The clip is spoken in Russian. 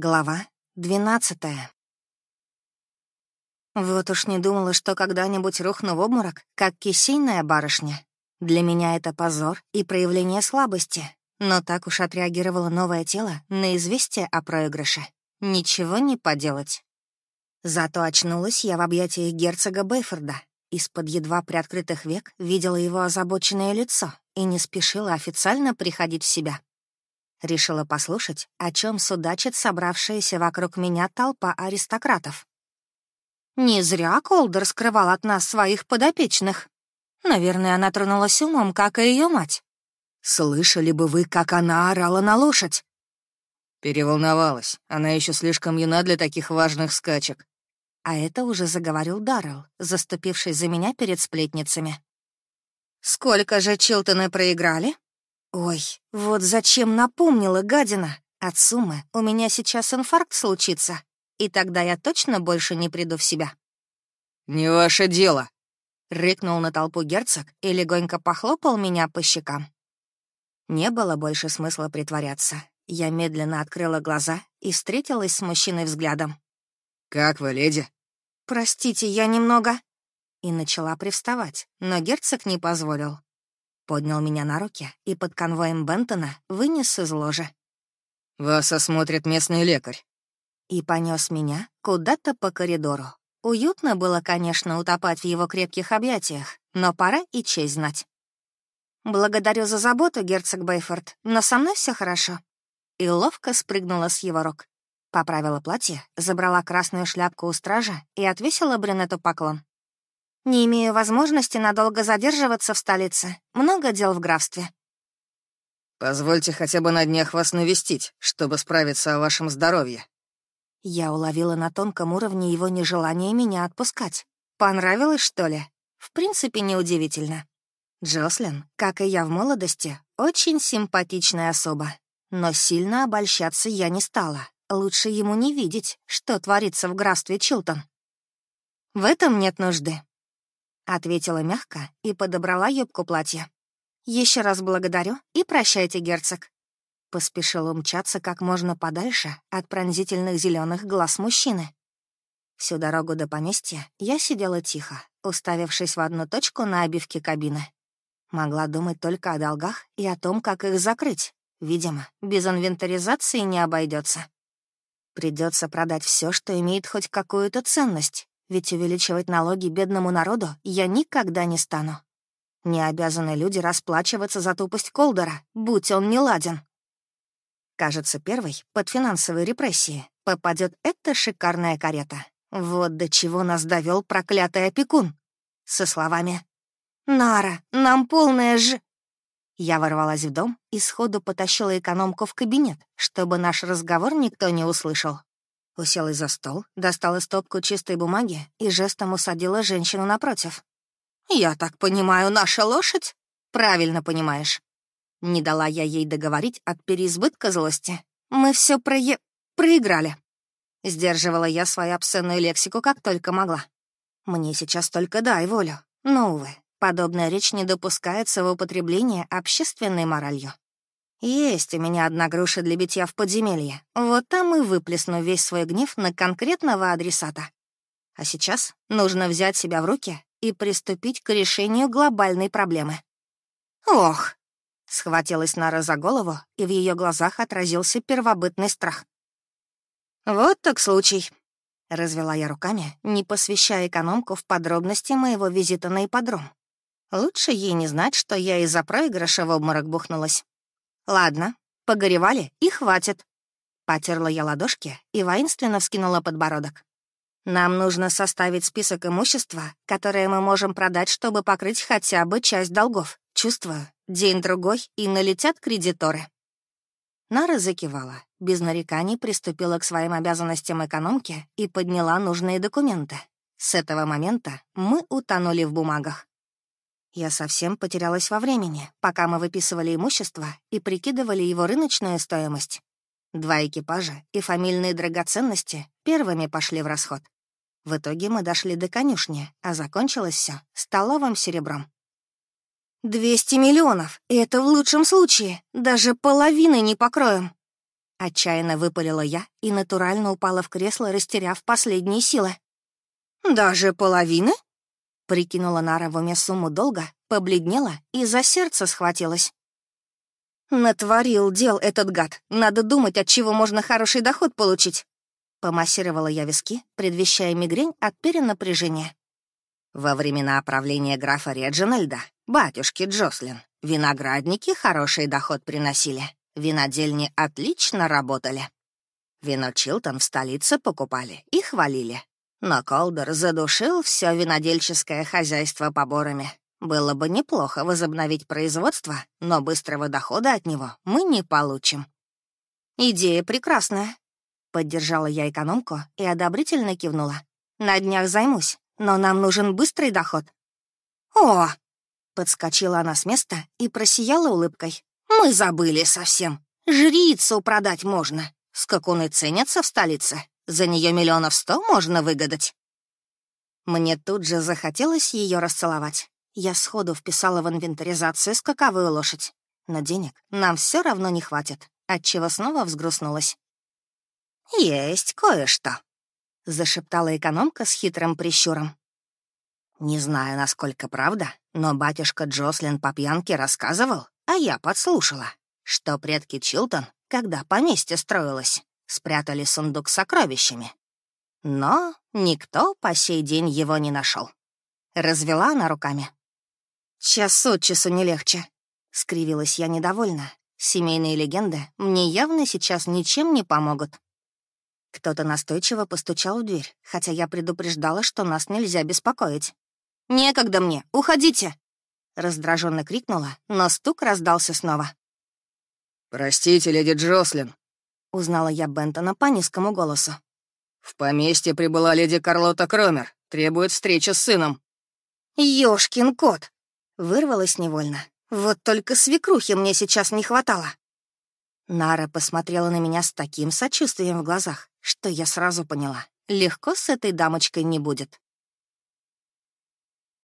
Глава двенадцатая. Вот уж не думала, что когда-нибудь рухну в обморок, как кисейная барышня. Для меня это позор и проявление слабости. Но так уж отреагировало новое тело на известие о проигрыше. Ничего не поделать. Зато очнулась я в объятиях герцога Бейфорда. Из-под едва приоткрытых век видела его озабоченное лицо и не спешила официально приходить в себя. Решила послушать, о чем судачит собравшаяся вокруг меня толпа аристократов. Не зря Колдер скрывал от нас своих подопечных. Наверное, она тронулась умом, как и ее мать. Слышали бы вы, как она орала на лошадь? Переволновалась. Она еще слишком юна для таких важных скачек. А это уже заговорил Даррелл, заступивший за меня перед сплетницами. «Сколько же Чилтоны проиграли?» Ой, вот зачем напомнила гадина? От суммы у меня сейчас инфаркт случится, и тогда я точно больше не приду в себя. «Не ваше дело!» — рыкнул на толпу герцог и легонько похлопал меня по щекам. Не было больше смысла притворяться. Я медленно открыла глаза и встретилась с мужчиной взглядом. «Как вы, леди?» «Простите, я немного...» И начала привставать, но герцог не позволил поднял меня на руки и под конвоем Бентона вынес из ложа. «Вас осмотрит местный лекарь». И понес меня куда-то по коридору. Уютно было, конечно, утопать в его крепких объятиях, но пора и честь знать. «Благодарю за заботу, герцог Бейфорд, но со мной все хорошо». И ловко спрыгнула с его рук. Поправила платье, забрала красную шляпку у стража и отвесила брюнету поклон. Не имею возможности надолго задерживаться в столице. Много дел в графстве. Позвольте хотя бы на днях вас навестить, чтобы справиться о вашем здоровье. Я уловила на тонком уровне его нежелание меня отпускать. Понравилось, что ли? В принципе, неудивительно. Джослин, как и я в молодости, очень симпатичная особа. Но сильно обольщаться я не стала. Лучше ему не видеть, что творится в графстве Чилтон. В этом нет нужды. Ответила мягко и подобрала юбку платья. Еще раз благодарю и прощайте, герцог. Поспешила умчаться как можно подальше от пронзительных зеленых глаз мужчины. Всю дорогу до поместья я сидела тихо, уставившись в одну точку на обивке кабины. Могла думать только о долгах и о том, как их закрыть. Видимо, без инвентаризации не обойдется. Придется продать все, что имеет хоть какую-то ценность, ведь увеличивать налоги бедному народу я никогда не стану. Не обязаны люди расплачиваться за тупость Колдера, будь он не ладен. Кажется, первый под финансовые репрессии попадет эта шикарная карета. Вот до чего нас довел проклятый опекун. Со словами «Нара, нам полная ж...» Я ворвалась в дом и сходу потащила экономку в кабинет, чтобы наш разговор никто не услышал. Уселась за стол, достала стопку чистой бумаги и жестом усадила женщину напротив. «Я так понимаю, наша лошадь?» «Правильно понимаешь». Не дала я ей договорить от переизбытка злости. «Мы все прое... проиграли». Сдерживала я свою обсценную лексику как только могла. Мне сейчас только дай волю. Но, увы, подобная речь не допускается в употреблении общественной моралью. Есть у меня одна груша для битья в подземелье. Вот там и выплесну весь свой гнев на конкретного адресата. А сейчас нужно взять себя в руки и приступить к решению глобальной проблемы. Ох! Схватилась Нара за голову, и в ее глазах отразился первобытный страх. «Вот так случай», — развела я руками, не посвящая экономку в подробности моего визита на ипподром. Лучше ей не знать, что я из-за проигрыша в обморок бухнулась. «Ладно, погоревали и хватит». Потерла я ладошки и воинственно вскинула подбородок. «Нам нужно составить список имущества, которое мы можем продать, чтобы покрыть хотя бы часть долгов. Чувствую, день-другой, и налетят кредиторы». Нара закивала, без нареканий приступила к своим обязанностям экономки и подняла нужные документы. С этого момента мы утонули в бумагах. Я совсем потерялась во времени, пока мы выписывали имущество и прикидывали его рыночную стоимость. Два экипажа и фамильные драгоценности первыми пошли в расход. В итоге мы дошли до конюшни, а закончилось все столовым серебром. «Двести миллионов, и это в лучшем случае, даже половины не покроем». Отчаянно выпалила я и натурально упала в кресло, растеряв последние силы. «Даже половины?» Прикинула Нара в уме сумму долга, побледнела и за сердце схватилась. «Натворил дел этот гад. Надо думать, от чего можно хороший доход получить». Помассировала я виски, предвещая мигрень от перенапряжения. Во времена правления графа Реджинальда, батюшки Джослин, виноградники хороший доход приносили, винодельни отлично работали. Вино Чилтон в столице покупали и хвалили. Но Колдер задушил все винодельческое хозяйство поборами, было бы неплохо возобновить производство, но быстрого дохода от него мы не получим. «Идея прекрасная», — поддержала я экономку и одобрительно кивнула. «На днях займусь, но нам нужен быстрый доход». «О!» — подскочила она с места и просияла улыбкой. «Мы забыли совсем. Жрицу продать можно. Скакуны ценятся в столице. За нее миллионов сто можно выгадать». Мне тут же захотелось ее расцеловать. Я сходу вписала в инвентаризацию скаковую лошадь. Но денег нам все равно не хватит, отчего снова взгрустнулась. «Есть кое-что», — зашептала экономка с хитрым прищуром. Не знаю, насколько правда, но батюшка Джослин по пьянке рассказывал, а я подслушала, что предки Чилтон, когда поместье строилось, спрятали сундук с сокровищами. Но никто по сей день его не нашел. Развела она руками. «Час от часу не легче», — скривилась я недовольна. «Семейные легенды мне явно сейчас ничем не помогут». Кто-то настойчиво постучал в дверь, хотя я предупреждала, что нас нельзя беспокоить. «Некогда мне, уходите!» Раздраженно крикнула, но стук раздался снова. «Простите, леди Джослин», — узнала я Бентона по низкому голосу. «В поместье прибыла леди Карлота Кромер. Требует встречи с сыном». «Ёшкин кот!» Вырвалась невольно. Вот только свекрухи мне сейчас не хватало. Нара посмотрела на меня с таким сочувствием в глазах, что я сразу поняла. Легко с этой дамочкой не будет.